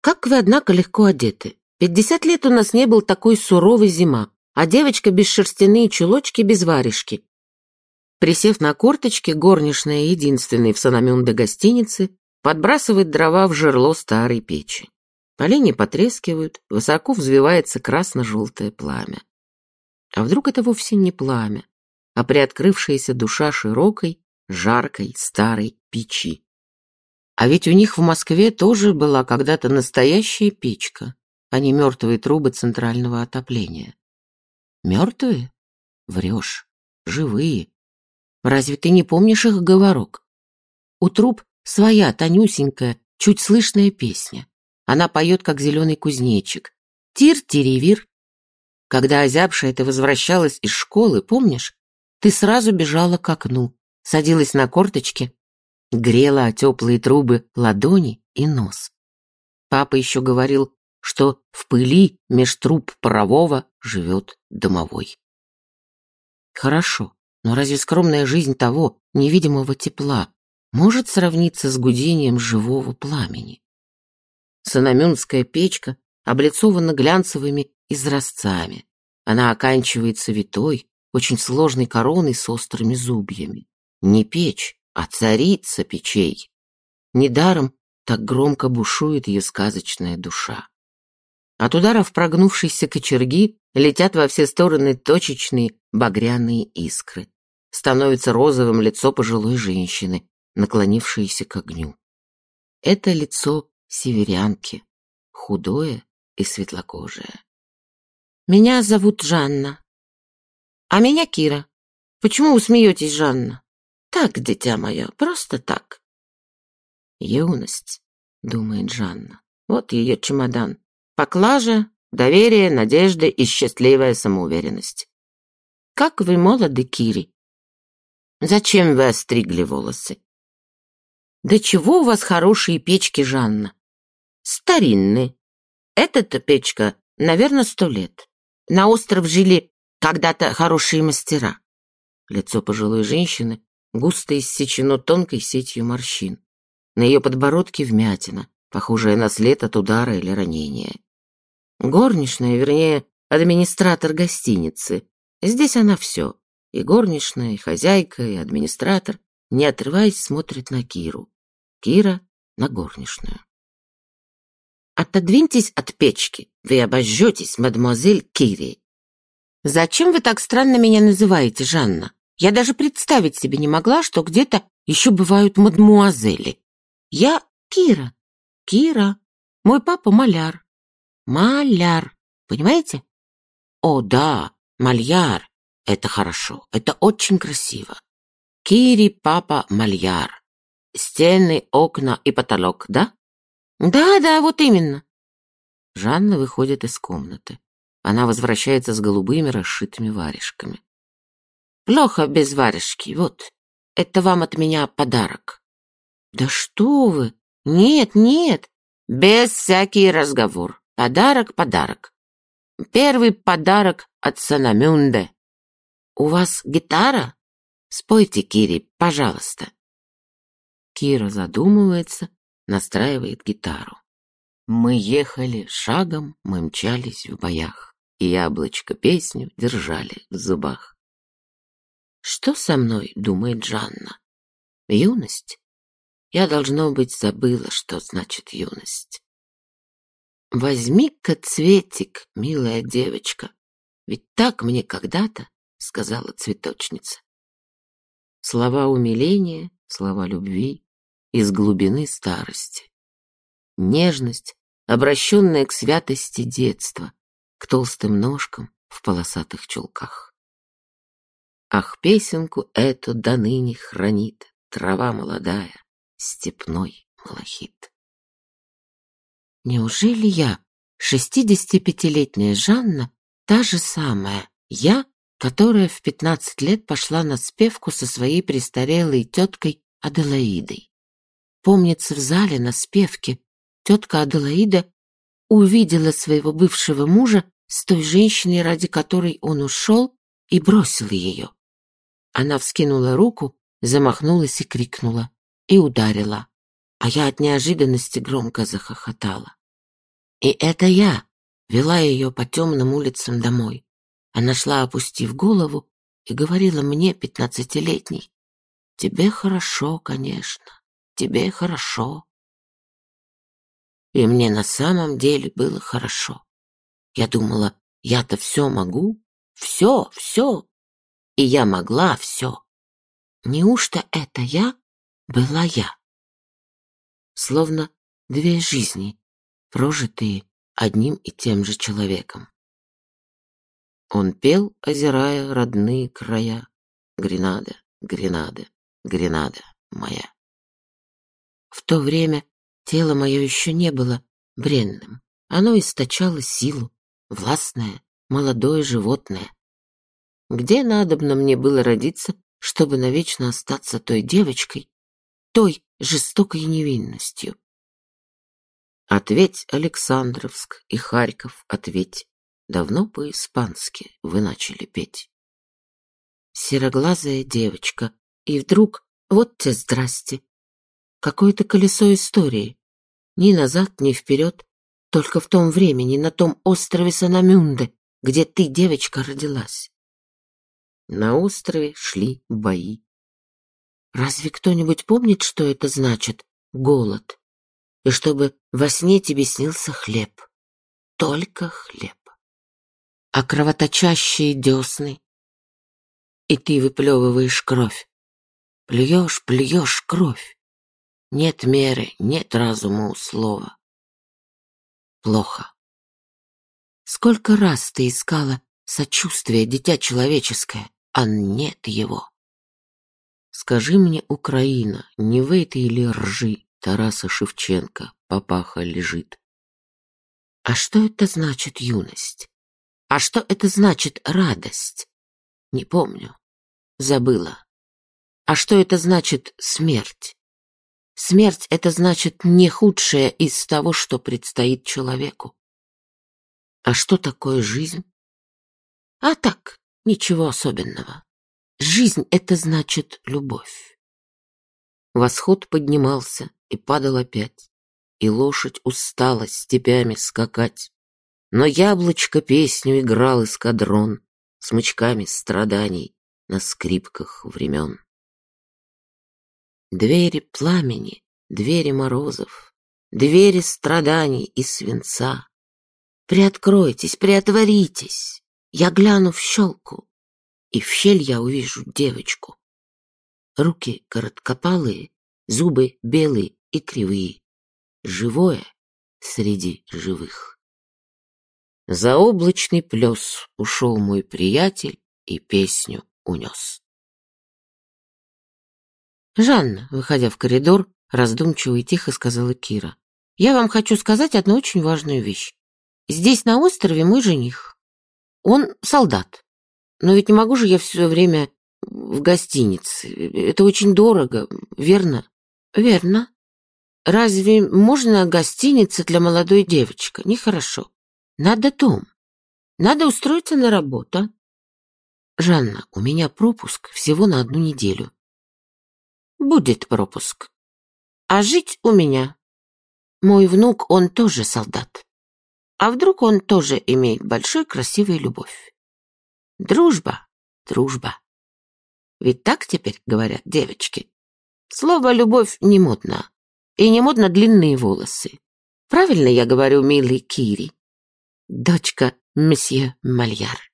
Как вы, однако, легко одеты. Пятьдесят лет у нас не был такой суровой зима, а девочка без шерстяные чулочки, без варежки. Присев на корточки, горничная, единственной в Санамюнде гостинице, подбрасывает дрова в жерло старой печи. Поленья потрескивают, высоко взвивается красно-желтое пламя. А вдруг это вовсе не пламя, а приоткрывшаяся душа широкой, жаркой, старой печи? А ведь у них в Москве тоже была когда-то настоящая печка, а не мертвые трубы центрального отопления. Мертвые? Врешь. Живые. Разве ты не помнишь их говорок? У труб своя, тонюсенькая, чуть слышная песня. Она поет, как зеленый кузнечик. Тир-тиревир. Когда озябшая ты возвращалась из школы, помнишь? Ты сразу бежала к окну, садилась на корточки, грела о теплые трубы ладони и нос. Папа еще говорил, что в пыли меж труб парового живет домовой. Хорошо, но разве скромная жизнь того невидимого тепла может сравниться с гудением живого пламени? Санамюнская печка облицована глянцевыми изразцами. Она оканчивается витой, очень сложной короной с острыми зубьями. Не печь, а царица печей. Недаром так громко бушует ее сказочная душа. От ударов прогнувшейся кочерги летят во все стороны точечные багряные искры. Становится розовым лицо пожилой женщины, наклонившееся к огню. Это лицо северянки, худое и светлокожее. «Меня зовут Жанна». «А меня Кира. Почему вы смеетесь, Жанна?» «Так, дитя мое, просто так». «Юность», — думает Жанна. «Вот ее чемодан. Поклажа, доверие, надежда и счастливая самоуверенность». «Как вы молоды, Кири!» «Зачем вы остригли волосы?» «Да чего у вас хорошие печки, Жанна? старинный. Эта-то печка, наверное, сто лет. На остров жили когда-то хорошие мастера. Лицо пожилой женщины густо иссечено тонкой сетью морщин. На ее подбородке вмятина, похожая на след от удара или ранения. Горничная, вернее, администратор гостиницы. Здесь она все. И горничная, и хозяйка, и администратор, не отрываясь, смотрит на Киру. Кира на горничную. Отодвиньтесь от печки, вы обожжетесь, мадемуазель Кири. Зачем вы так странно меня называете, Жанна? Я даже представить себе не могла, что где-то еще бывают мадемуазели. Я Кира. Кира. Мой папа маляр. Маляр. Понимаете? О, да, мальяр. Это хорошо. Это очень красиво. Кири, папа, мальяр. Стены, окна и потолок, да? «Да-да, вот именно». Жанна выходит из комнаты. Она возвращается с голубыми расшитыми варежками. «Плохо без варежки, вот. Это вам от меня подарок». «Да что вы! Нет, нет! Без всякий разговор. Подарок, подарок. Первый подарок от Санамюнде. У вас гитара? Спойте, Кири, пожалуйста». Кира задумывается, настраивает гитару. Мы ехали шагом, мы мчались в боях, и яблочко песню держали в зубах. Что со мной, думает Жанна? Юность? Я, должно быть, забыла, что значит юность. Возьми-ка цветик, милая девочка, ведь так мне когда-то сказала цветочница. Слова умиления, слова любви, из глубины старости. Нежность, обращенная к святости детства, к толстым ножкам в полосатых чулках. Ах, песенку эту до ныне хранит трава молодая, степной малахит. Неужели я, шестидесятипятилетняя Жанна, та же самая, я, которая в пятнадцать лет пошла на спевку со своей престарелой теткой Аделаидой? Помнится, в зале на спевке тетка Аделаида увидела своего бывшего мужа с той женщиной, ради которой он ушел, и бросила ее. Она вскинула руку, замахнулась и крикнула, и ударила. А я от неожиданности громко захохотала. И это я вела ее по темным улицам домой. Она шла, опустив голову, и говорила мне, пятнадцатилетней, «Тебе хорошо, конечно, тебе хорошо». И мне на самом деле было хорошо. Я думала, я-то все могу, все, все. И я могла все. Неужто это я была я? Словно две жизни, прожитые одним и тем же человеком. Он пел, озирая родные края. Гренада, Гренада, Гренада моя. В то время тело мое еще не было бренным. Оно источало силу, властное, молодое животное. Где надобно мне было родиться, чтобы навечно остаться той девочкой, той жестокой невинностью? Ответь, Александровск и Харьков, ответь. Давно по-испански вы начали петь. Сероглазая девочка, и вдруг вот те здрасте. Какое-то колесо истории. Ни назад, ни вперед, только в том времени, на том острове Санамюнде, где ты, девочка, родилась. На острове шли бои. Разве кто-нибудь помнит, что это значит голод? И чтобы во сне тебе снился хлеб. Только хлеб. А кровоточащие десны. И ты выплевываешь кровь. Плюешь, плюешь кровь. Нет меры, нет разума у слова плохо. Сколько раз ты искала сочувствие, дитя человеческое, а нет его. Скажи мне, Украина, не в этой ли ржи Тараса Шевченко папаха лежит? А что это значит юность? А что это значит радость? Не помню. Забыла. А что это значит смерть? Смерть — это значит не худшее из того, что предстоит человеку. А что такое жизнь? А так, ничего особенного. Жизнь — это значит любовь. Восход поднимался и падал опять, и лошадь устала степями скакать. Но яблочко песню играл эскадрон смычками страданий на скрипках времен. Двери пламени, двери морозов, Двери страданий и свинца. Приоткройтесь, приотворитесь, Я гляну в щелку, И в щель я увижу девочку. Руки короткопалые, Зубы белые и кривые, Живое среди живых. За облачный плес ушел мой приятель и песню унес. «Жанна», выходя в коридор, раздумчиво и тихо сказала Кира, «я вам хочу сказать одну очень важную вещь. Здесь, на острове, мой жених. Он солдат. Но ведь не могу же я все время в гостинице. Это очень дорого, верно?» «Верно. Разве можно гостиница для молодой девочки? Нехорошо. Надо дом. Надо устроиться на работу. Жанна, у меня пропуск всего на одну неделю будет пропуск. А жить у меня. Мой внук, он тоже солдат. А вдруг он тоже имеет большой красивую любовь? Дружба, дружба. Ведь так теперь говорят девочки. Слово «любовь» не модно. И не модно длинные волосы. Правильно я говорю, милый Кири? Дочка месье Мальяр.